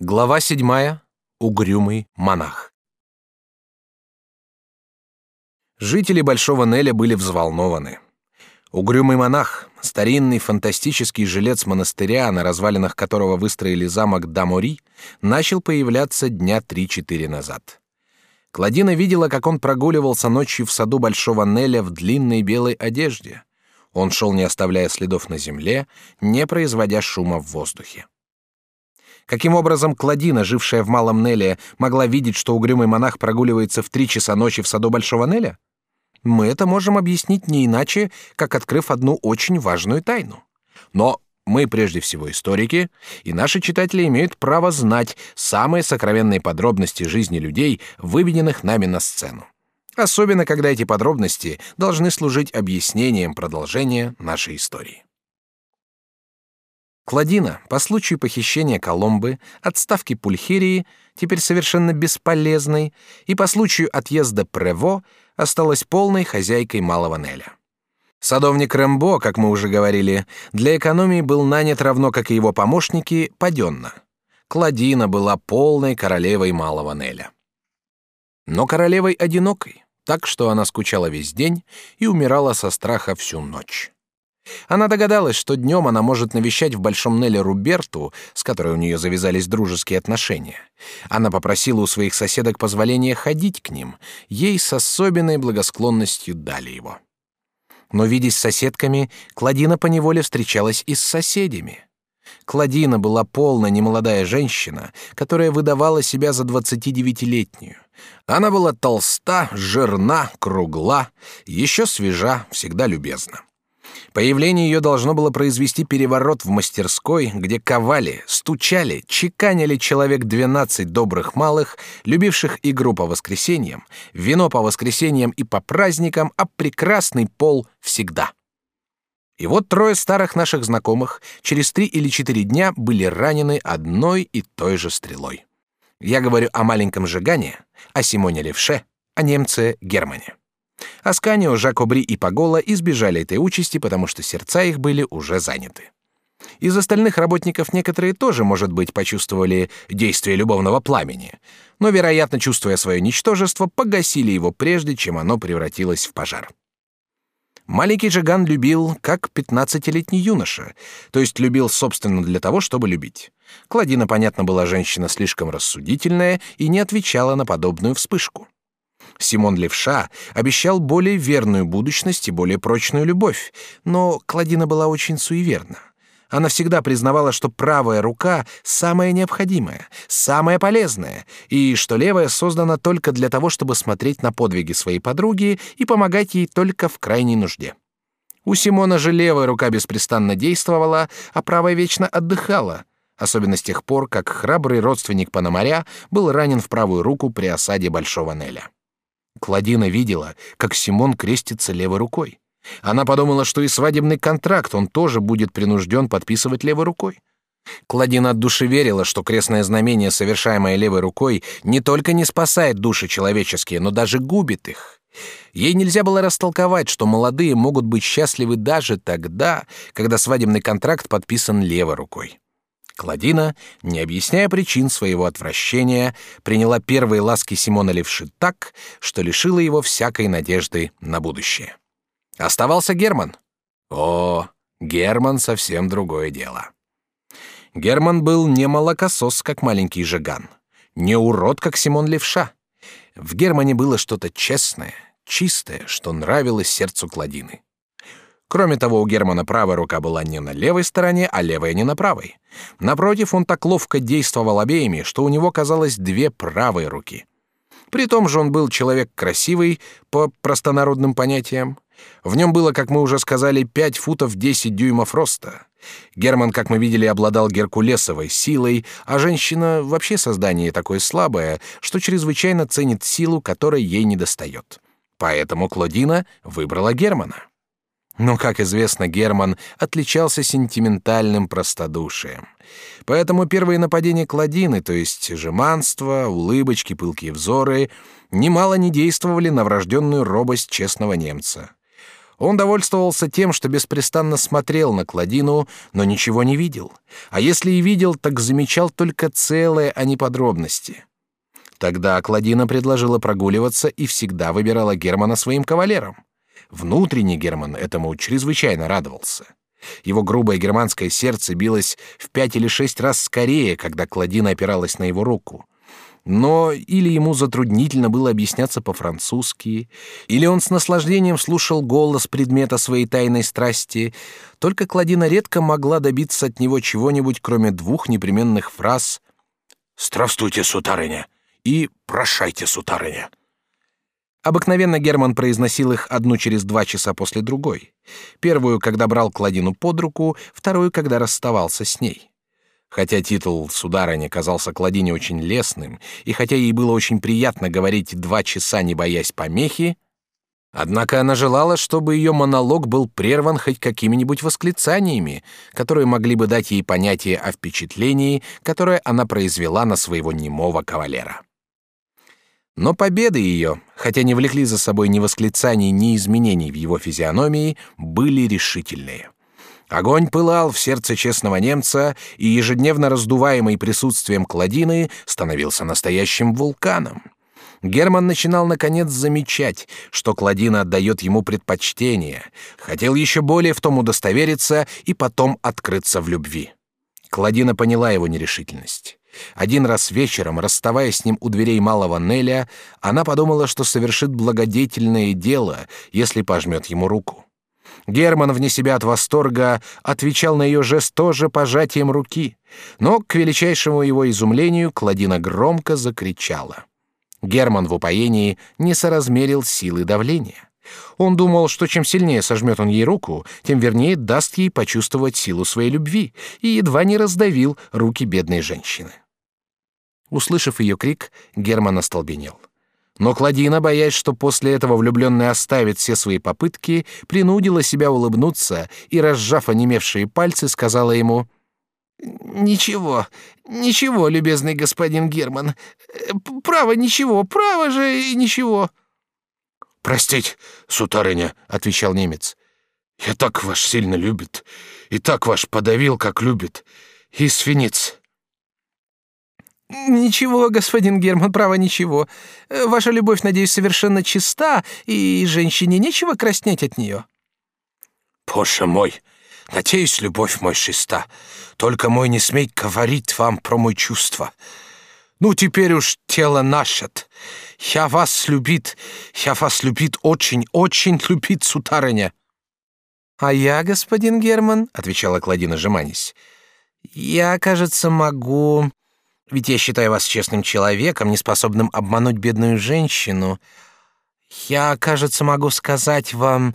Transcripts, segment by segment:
Глава седьмая. Угрюмый монах. Жители Большого Неля были взволнованы. Угрюмый монах, старинный фантастический жилец монастыря, на развалинах которого выстроили замок Дамори, начал появляться дня три-четыре назад. Кладина видела, как он прогуливался ночью в саду Большого Неля в длинной белой одежде. Он шел, не оставляя следов на земле, не производя шума в воздухе. Каким образом Кладина, жившая в Малом Неле, могла видеть, что угрюмый монах прогуливается в три часа ночи в саду Большого Неля? Мы это можем объяснить не иначе, как открыв одну очень важную тайну. Но мы прежде всего историки, и наши читатели имеют право знать самые сокровенные подробности жизни людей, выведенных нами на сцену. Особенно, когда эти подробности должны служить объяснением продолжения нашей истории. Кладина по случаю похищения Коломбы, отставки Пульхерии, теперь совершенно бесполезной, и по случаю отъезда Прево осталась полной хозяйкой Малого Неля. Садовник Рэмбо, как мы уже говорили, для экономии был нанят равно как и его помощники паденно. Кладина была полной королевой Малого Неля. Но королевой одинокой, так что она скучала весь день и умирала со страха всю ночь. Она догадалась, что днем она может навещать в Большом Неле Руберту, с которой у нее завязались дружеские отношения. Она попросила у своих соседок позволения ходить к ним. Ей с особенной благосклонностью дали его. Но, видясь с соседками, Кладина поневоле встречалась и с соседями. Кладина была полная немолодая женщина, которая выдавала себя за двадцатидевятилетнюю. Она была толста, жирна, кругла, еще свежа, всегда любезна. Появление ее должно было произвести переворот в мастерской, где ковали, стучали, чеканили человек двенадцать добрых малых, любивших игру по воскресеньям, вино по воскресеньям и по праздникам, а прекрасный пол всегда. И вот трое старых наших знакомых через три или четыре дня были ранены одной и той же стрелой. Я говорю о маленьком Жигане, о Симоне Левше, о немце Германе. Асканио, Жакобри и Пагола избежали этой участи, потому что сердца их были уже заняты. Из остальных работников некоторые тоже, может быть, почувствовали действие любовного пламени, но, вероятно, чувствуя свое ничтожество, погасили его прежде, чем оно превратилось в пожар. Маленький Жиган любил, как пятнадцатилетний юноша, то есть любил, собственно, для того, чтобы любить. Кладина, понятно, была женщина слишком рассудительная и не отвечала на подобную вспышку. Симон Левша обещал более верную будущность и более прочную любовь, но Кладина была очень суеверна. Она всегда признавала, что правая рука самая необходимая, самая полезная, и что левая создана только для того, чтобы смотреть на подвиги своей подруги и помогать ей только в крайней нужде. У Симона же левая рука беспрестанно действовала, а правая вечно отдыхала, особенно с тех пор, как храбрый родственник Пономаря был ранен в правую руку при осаде Большого Неля. Кладина видела, как Симон крестится левой рукой. Она подумала, что и свадебный контракт он тоже будет принужден подписывать левой рукой. Кладина от души верила, что крестное знамение, совершаемое левой рукой, не только не спасает души человеческие, но даже губит их. Ей нельзя было растолковать, что молодые могут быть счастливы даже тогда, когда свадебный контракт подписан левой рукой. Кладина, не объясняя причин своего отвращения, приняла первые ласки Симона Левши так, что лишила его всякой надежды на будущее. Оставался Герман. О, Герман совсем другое дело. Герман был не молокосос, как маленький Жиган, не урод, как Симон Левша. В Германе было что-то честное, чистое, что нравилось сердцу Кладины. Кроме того, у Германа правая рука была не на левой стороне, а левая не на правой. Напротив, он так ловко действовал обеими, что у него казалось две правые руки. При том же он был человек красивый, по простонародным понятиям. В нем было, как мы уже сказали, пять футов десять дюймов роста. Герман, как мы видели, обладал геркулесовой силой, а женщина вообще создание такое слабое, что чрезвычайно ценит силу, которой ей недостает. Поэтому Клодина выбрала Германа. Но, как известно, Герман отличался сентиментальным простодушием. Поэтому первые нападения Кладины, то есть жеманство, улыбочки, пылкие взоры, немало не действовали на врожденную робость честного немца. Он довольствовался тем, что беспрестанно смотрел на Кладину, но ничего не видел. А если и видел, так замечал только целое, а не подробности. Тогда Кладина предложила прогуливаться и всегда выбирала Германа своим кавалером. Внутренний Герман этому чрезвычайно радовался. Его грубое германское сердце билось в пять или шесть раз скорее, когда Кладина опиралась на его руку. Но или ему затруднительно было объясняться по-французски, или он с наслаждением слушал голос предмета своей тайной страсти, только Кладина редко могла добиться от него чего-нибудь, кроме двух непременных фраз «Здравствуйте, сударыня!» и «Прощайте, сударыня!» Обыкновенно Герман произносил их одну через два часа после другой. Первую, когда брал Кладину под руку, вторую, когда расставался с ней. Хотя титул «сударыня» казался Кладине очень лестным, и хотя ей было очень приятно говорить два часа, не боясь помехи, однако она желала, чтобы ее монолог был прерван хоть какими-нибудь восклицаниями, которые могли бы дать ей понятие о впечатлении, которое она произвела на своего немого кавалера. Но победы ее, хотя не влекли за собой ни восклицаний, ни изменений в его физиономии, были решительные. Огонь пылал в сердце честного немца, и ежедневно раздуваемый присутствием Кладины становился настоящим вулканом. Герман начинал наконец замечать, что Кладина отдает ему предпочтение, хотел еще более в том удостовериться и потом открыться в любви. Кладина поняла его нерешительность. Один раз вечером, расставаясь с ним у дверей малого Неля, она подумала, что совершит благодетельное дело, если пожмет ему руку. Герман вне себя от восторга отвечал на ее жест тоже пожатием руки, но к величайшему его изумлению Кладина громко закричала. Герман в упоении не соразмерил силы давления. Он думал, что чем сильнее сожмет он ей руку, тем вернее даст ей почувствовать силу своей любви, и едва не раздавил руки бедной женщины. Услышав ее крик, Герман остолбенел. Но Кладина, боясь, что после этого влюбленный оставит все свои попытки, принудила себя улыбнуться и, разжав онемевшие пальцы, сказала ему «Ничего, ничего, любезный господин Герман. Право, ничего, право же, ничего». «Простить, сутарыня», — отвечал немец. «Я так ваш сильно любит, и так ваш подавил, как любит. И свинец». «Ничего, господин Герман, право, ничего. Ваша любовь, надеюсь, совершенно чиста, и женщине нечего краснеть от нее». «Боже мой, надеюсь, любовь мой чиста. Только мой не смей говорить вам про мой чувства. Ну, теперь уж тело наше. Я вас любит, я вас любит очень, очень любит, сутарыня». «А я, господин Герман», — отвечала Кладина, жеманясь, — «я, кажется, могу...» Ведь я считаю вас честным человеком, неспособным обмануть бедную женщину. Я, кажется, могу сказать вам...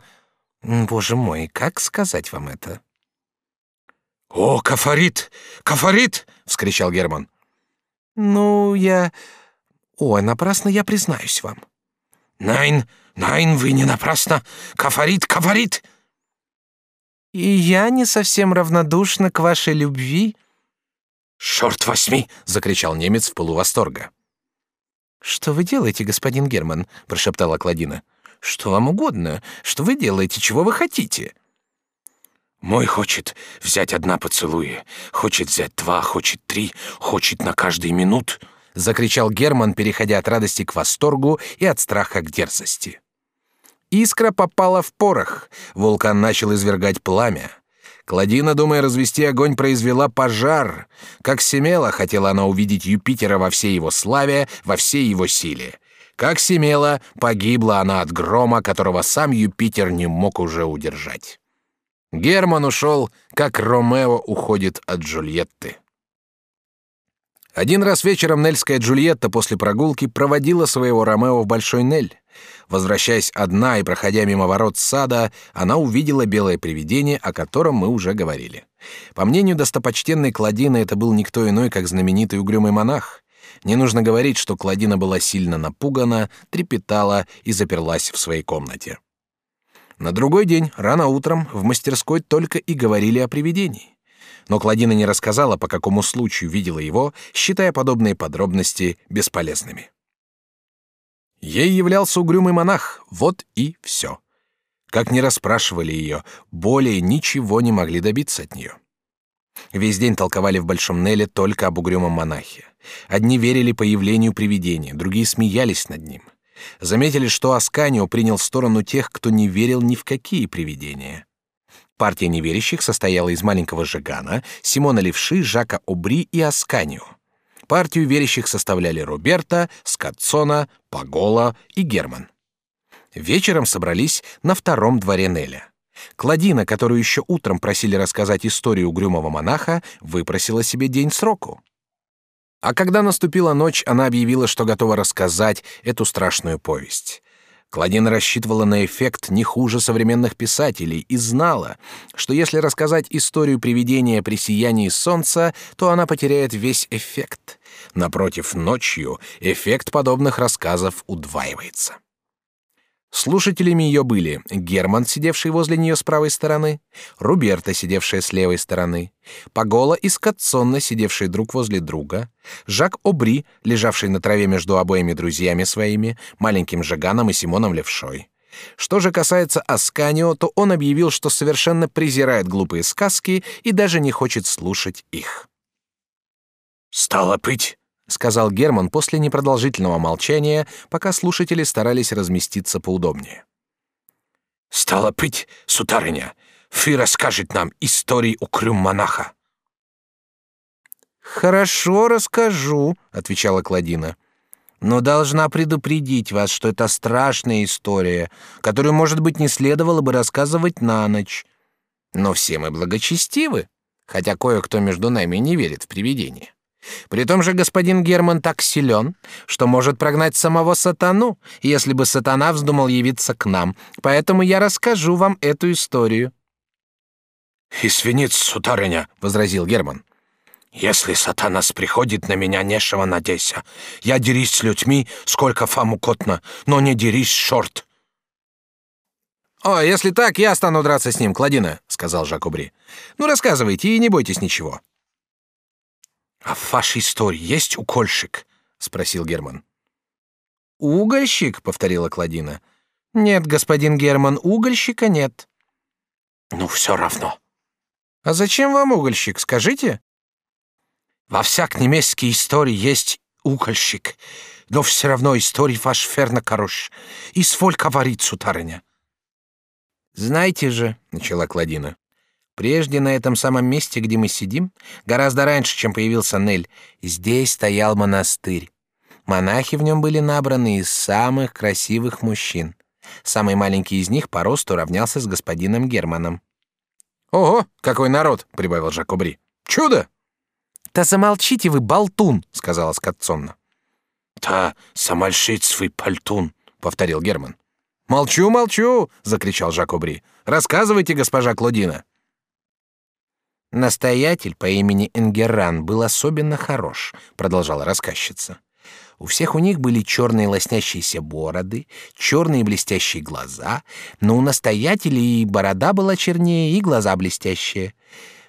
Боже мой, как сказать вам это?» «О, Кафарит! Кафарит!» — вскричал Герман. «Ну, я... О, напрасно я признаюсь вам». «Найн, найн, вы не напрасно! Кафарит, Кафарит!» «И я не совсем равнодушна к вашей любви», «Черт возьми!» — закричал немец в полувосторга. «Что вы делаете, господин Герман?» — прошептала Кладина. «Что вам угодно? Что вы делаете? Чего вы хотите?» «Мой хочет взять одна поцелуя, хочет взять два, хочет три, хочет на каждый минут», — закричал Герман, переходя от радости к восторгу и от страха к дерзости. Искра попала в порох, вулкан начал извергать пламя. Кладина, думая развести огонь, произвела пожар. Как Семела хотела она увидеть Юпитера во всей его славе, во всей его силе. Как Семела, погибла она от грома, которого сам Юпитер не мог уже удержать. Герман ушел, как Ромео уходит от Джульетты. Один раз вечером Нельская Джульетта после прогулки проводила своего Ромео в Большой Нель. Возвращаясь одна и проходя мимо ворот сада, она увидела белое привидение, о котором мы уже говорили. По мнению достопочтенной Кладины, это был никто иной, как знаменитый угрюмый монах. Не нужно говорить, что Кладина была сильно напугана, трепетала и заперлась в своей комнате. На другой день, рано утром, в мастерской только и говорили о привидении. Но Кладина не рассказала, по какому случаю видела его, считая подобные подробности бесполезными. Ей являлся угрюмый монах, вот и все. Как ни расспрашивали ее, более ничего не могли добиться от нее. Весь день толковали в Большом Неле только об угрюмом монахе. Одни верили появлению привидения, другие смеялись над ним. Заметили, что Асканио принял сторону тех, кто не верил ни в какие привидения. Партия неверящих состояла из маленького Жигана, Симона Левши, Жака Обри и Асканио. Партию верящих составляли Роберта, Скотсона, Пагола и Герман. Вечером собрались на втором дворе Неля. Кладина, которую еще утром просили рассказать историю угрюмого монаха, выпросила себе день сроку. А когда наступила ночь, она объявила, что готова рассказать эту страшную повесть. Кладина рассчитывала на эффект не хуже современных писателей и знала, что если рассказать историю привидения при сиянии солнца, то она потеряет весь эффект. Напротив, ночью эффект подобных рассказов удваивается. Слушателями ее были Герман, сидевший возле нее с правой стороны, Руберта, сидевшая с левой стороны, Пагола и Скотсонна, сидевшие друг возле друга, Жак Обри, лежавший на траве между обоими друзьями своими, маленьким Жаганом и Симоном Левшой. Что же касается Асканио, то он объявил, что совершенно презирает глупые сказки и даже не хочет слушать их. «Стало быть, сказал Герман после непродолжительного молчания, пока слушатели старались разместиться поудобнее. Стало быть, сударыня, вы расскажет нам истории о крюм монаха. Хорошо, расскажу, отвечала Кладина. Но должна предупредить вас, что это страшная история, которую, может быть, не следовало бы рассказывать на ночь. Но все мы благочестивы, хотя кое-кто между нами не верит в привидения. При том же господин Герман так силен, что может прогнать самого сатану, если бы сатана вздумал явиться к нам. Поэтому я расскажу вам эту историю. «Извините, сударыня», — возразил Герман. «Если сатанас приходит на меня, нешего надейся. Я дерись с людьми, сколько вам угодно, но не дерись, шорт». «О, если так, я стану драться с ним, Кладина», — сказал Жакубри. «Ну, рассказывайте и не бойтесь ничего». А в вашей истории есть укольщик? спросил Герман. Угольщик, повторила Кладина. Нет, господин Герман, угольщика нет. Ну все равно. А зачем вам угольщик, скажите? Во всяк немецкой истории есть угольщик, но все равно история ваш ферна хорош. И сколько варит, сударыня? Знаете же, начала Кладина, Прежде на этом самом месте, где мы сидим, гораздо раньше, чем появился Нель, здесь стоял монастырь. Монахи в нем были набраны из самых красивых мужчин. Самый маленький из них по росту равнялся с господином Германом. Ого, какой народ, прибавил Жакобри. Чудо. Да замолчите вы, болтун, сказала Скотсонна. Да, замолчить свой пальтун, повторил Герман. Молчу, молчу, закричал Жакобри. Рассказывайте, госпожа Клодина. Настоятель по имени Энгерран был особенно хорош, продолжала рассказчица. У всех у них были черные лоснящиеся бороды, черные блестящие глаза, но у настоятелей и борода была чернее, и глаза блестящие.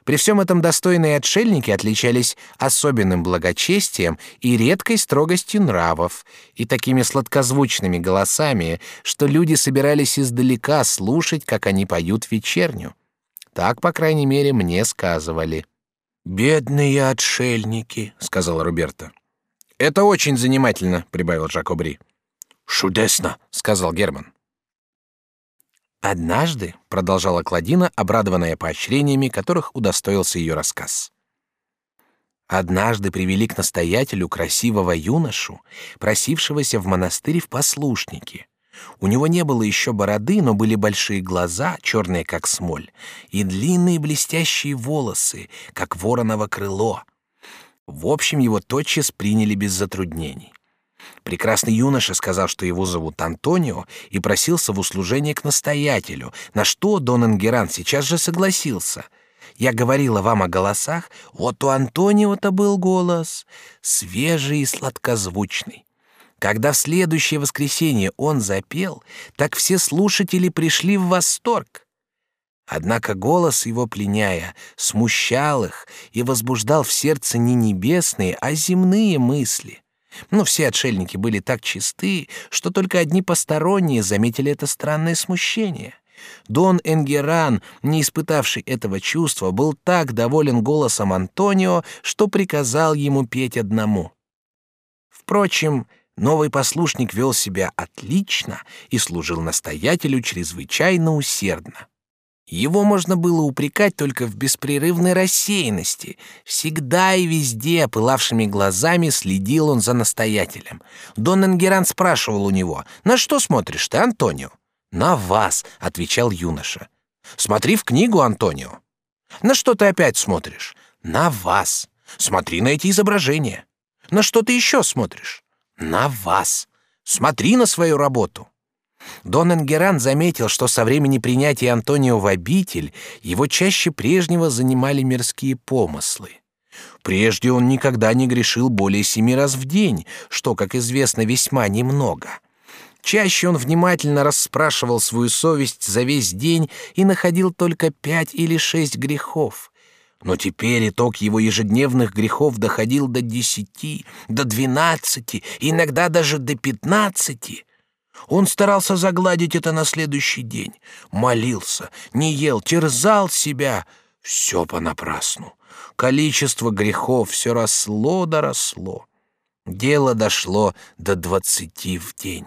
При всем этом достойные отшельники отличались особенным благочестием и редкой строгостью нравов, и такими сладкозвучными голосами, что люди собирались издалека слушать, как они поют вечерню. Так, по крайней мере, мне сказывали. Бедные отшельники, сказала Роберта. Это очень занимательно, прибавил Жакобри. Чудесно, сказал Герман. Однажды, продолжала Кладина, обрадованная поощрениями, которых удостоился ее рассказ. Однажды привели к настоятелю красивого юношу, просившегося в монастырь в послушники. У него не было еще бороды, но были большие глаза, черные как смоль, и длинные блестящие волосы, как вороново крыло. В общем, его тотчас приняли без затруднений. Прекрасный юноша сказал, что его зовут Антонио, и просился в услужение к настоятелю, на что Дон Ангеран сейчас же согласился. Я говорила вам о голосах, вот у Антонио-то был голос, свежий и сладкозвучный. Когда в следующее воскресенье он запел, так все слушатели пришли в восторг. Однако голос его пленяя смущал их и возбуждал в сердце не небесные, а земные мысли. Но все отшельники были так чисты, что только одни посторонние заметили это странное смущение. Дон Энгеран, не испытавший этого чувства, был так доволен голосом Антонио, что приказал ему петь одному. Впрочем, новый послушник вел себя отлично и служил настоятелю чрезвычайно усердно. Его можно было упрекать только в беспрерывной рассеянности. Всегда и везде, пылавшими глазами, следил он за настоятелем. Дон Энгеран спрашивал у него, «На что смотришь ты, Антонио?» «На вас», — отвечал юноша. «Смотри в книгу, Антонио». «На что ты опять смотришь?» «На вас». «Смотри на эти изображения». «На что ты еще смотришь?» «На вас». «Смотри на свою работу». Дон Энгеран заметил, что со времени принятия Антонио в обитель его чаще прежнего занимали мирские помыслы. Прежде он никогда не грешил более семи раз в день, что, как известно, весьма немного — Чаще он внимательно расспрашивал свою совесть за весь день и находил только пять или шесть грехов. Но теперь итог его ежедневных грехов доходил до десяти, до двенадцати, иногда даже до пятнадцати. Он старался загладить это на следующий день, молился, не ел, терзал себя. Все понапрасну. Количество грехов все росло да росло. Дело дошло до двадцати в день.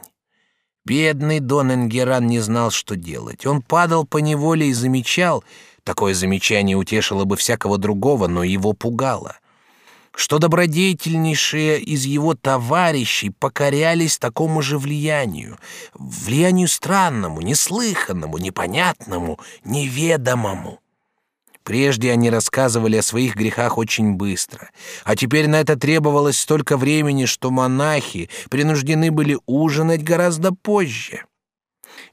Бедный Дон Энгеран не знал, что делать. Он падал по неволе и замечал, такое замечание утешило бы всякого другого, но его пугало, что добродетельнейшие из его товарищей покорялись такому же влиянию, влиянию странному, неслыханному, непонятному, неведомому. Прежде они рассказывали о своих грехах очень быстро, а теперь на это требовалось столько времени, что монахи принуждены были ужинать гораздо позже.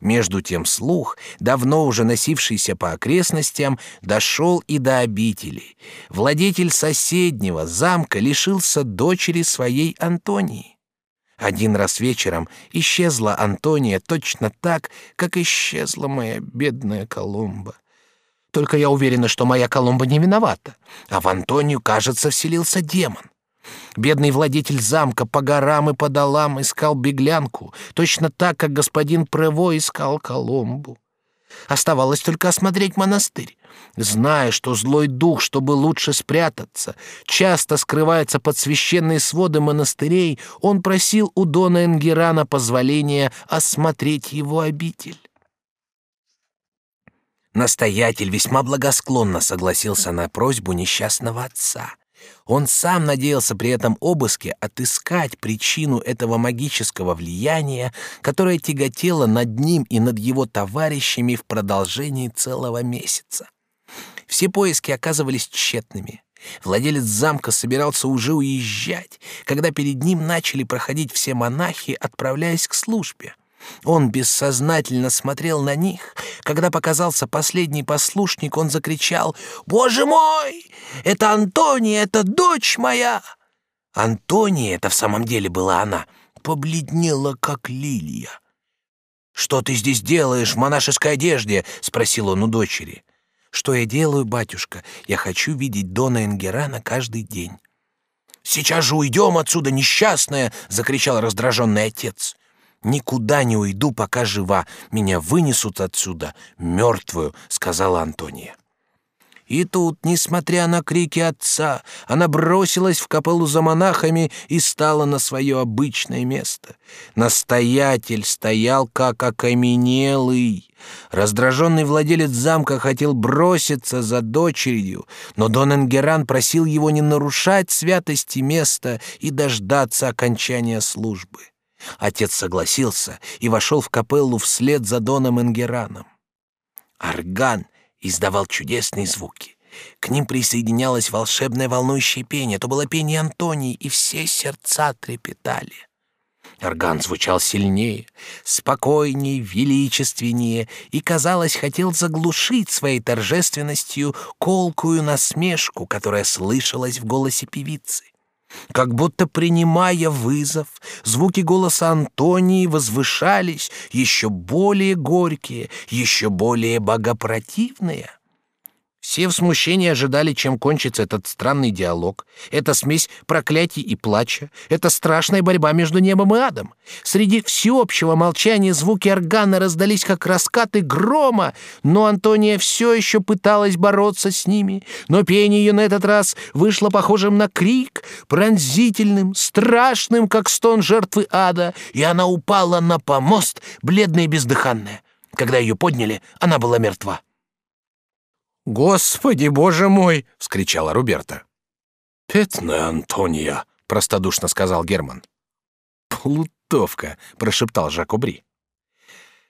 Между тем слух, давно уже носившийся по окрестностям, дошел и до обители. Владетель соседнего замка лишился дочери своей Антонии. Один раз вечером исчезла Антония точно так, как исчезла моя бедная Колумба. Только я уверена, что моя Коломба не виновата. А в Антонию, кажется, вселился демон. Бедный владетель замка по горам и по долам искал беглянку, точно так, как господин Прево искал Коломбу. Оставалось только осмотреть монастырь. Зная, что злой дух, чтобы лучше спрятаться, часто скрывается под священные своды монастырей, он просил у Дона Энгерана позволения осмотреть его обитель. Настоятель весьма благосклонно согласился на просьбу несчастного отца. Он сам надеялся при этом обыске отыскать причину этого магического влияния, которое тяготело над ним и над его товарищами в продолжении целого месяца. Все поиски оказывались тщетными. Владелец замка собирался уже уезжать, когда перед ним начали проходить все монахи, отправляясь к службе. Он бессознательно смотрел на них. Когда показался последний послушник, он закричал «Боже мой! Это Антония, это дочь моя!» Антония, это в самом деле была она, побледнела, как лилия. «Что ты здесь делаешь в монашеской одежде?» — спросил он у дочери. «Что я делаю, батюшка? Я хочу видеть Дона Энгерана каждый день». «Сейчас же уйдем отсюда, несчастная!» — закричал раздраженный отец. Никуда не уйду, пока жива. Меня вынесут отсюда мертвую», — сказала Антония. И тут, несмотря на крики отца, она бросилась в капеллу за монахами и стала на свое обычное место. Настоятель стоял как окаменелый. Раздраженный владелец замка хотел броситься за дочерью, но Дон Энгеран просил его не нарушать святости места и дождаться окончания службы. Отец согласился и вошел в капеллу вслед за Доном Энгераном. Орган издавал чудесные звуки. К ним присоединялось волшебное волнующее пение. Это было пение Антонии, и все сердца трепетали. Орган звучал сильнее, спокойнее, величественнее и, казалось, хотел заглушить своей торжественностью колкую насмешку, которая слышалась в голосе певицы. Как будто принимая вызов, звуки голоса Антонии возвышались, еще более горькие, еще более богопротивные. Все в смущении ожидали, чем кончится этот странный диалог. Это смесь проклятий и плача. Это страшная борьба между небом и адом. Среди всеобщего молчания звуки органа раздались, как раскаты грома, но Антония все еще пыталась бороться с ними. Но пение ее на этот раз вышло похожим на крик, пронзительным, страшным, как стон жертвы ада, и она упала на помост, бледная и бездыханная. Когда ее подняли, она была мертва. «Господи, боже мой!» — вскричала Руберта. «Петная Антония», — простодушно сказал Герман. «Плутовка», — прошептал Жакобри.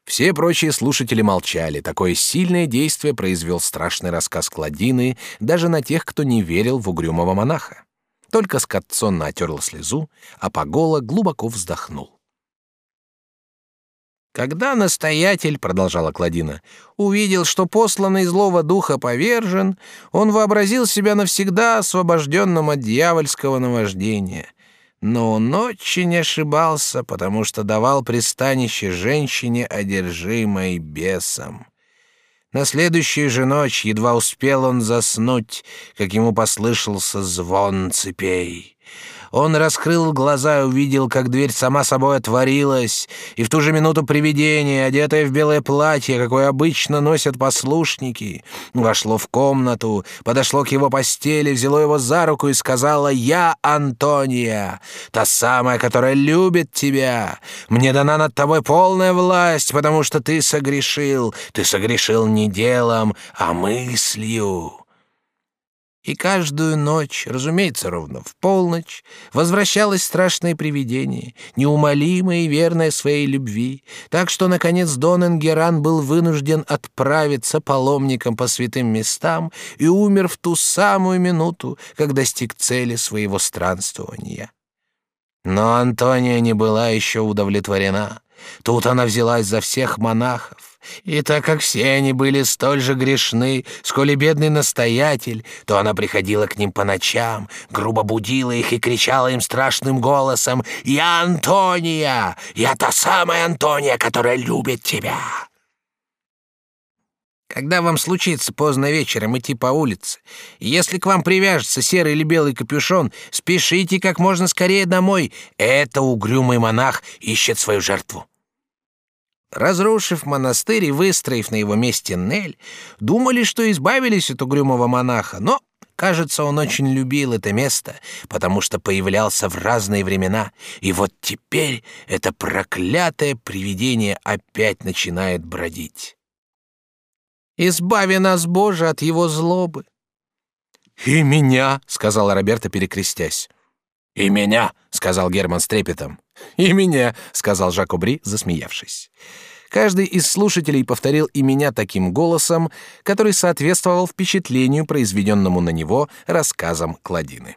Все прочие слушатели молчали. Такое сильное действие произвел страшный рассказ Кладины даже на тех, кто не верил в угрюмого монаха. Только Скотцонна отерла слезу, а Пагола глубоко вздохнул. Когда настоятель, продолжала Кладина, увидел, что посланный злого духа повержен, он вообразил себя навсегда освобожденным от дьявольского наваждения. Но он очень ошибался, потому что давал пристанище женщине, одержимой бесом. На следующую же ночь едва успел он заснуть, как ему послышался звон цепей. Он раскрыл глаза и увидел, как дверь сама собой отворилась, и в ту же минуту привидение, одетое в белое платье, какое обычно носят послушники, вошло в комнату, подошло к его постели, взяло его за руку и сказала «Я Антония, та самая, которая любит тебя. Мне дана над тобой полная власть, потому что ты согрешил. Ты согрешил не делом, а мыслью». И каждую ночь, разумеется, ровно в полночь, возвращалось страшное привидение, неумолимое и верное своей любви, так что, наконец, Дон Энгеран был вынужден отправиться паломником по святым местам и умер в ту самую минуту, как достиг цели своего странствования. Но Антония не была еще удовлетворена. Тут она взялась за всех монахов, и так как все они были столь же грешны, сколь и бедный настоятель, то она приходила к ним по ночам, грубо будила их и кричала им страшным голосом «Я Антония! Я та самая Антония, которая любит тебя!» Когда вам случится поздно вечером идти по улице, если к вам привяжется серый или белый капюшон, спешите как можно скорее домой. Это угрюмый монах ищет свою жертву. Разрушив монастырь и выстроив на его месте Нель, думали, что избавились от угрюмого монаха, но, кажется, он очень любил это место, потому что появлялся в разные времена, и вот теперь это проклятое привидение опять начинает бродить. «Избави нас, Боже, от его злобы!» «И меня!» — сказала Роберта, перекрестясь. «И меня!» — сказал Герман с трепетом. «И меня!» — сказал Жак Обри, засмеявшись. Каждый из слушателей повторил и меня таким голосом, который соответствовал впечатлению, произведенному на него рассказом Кладины.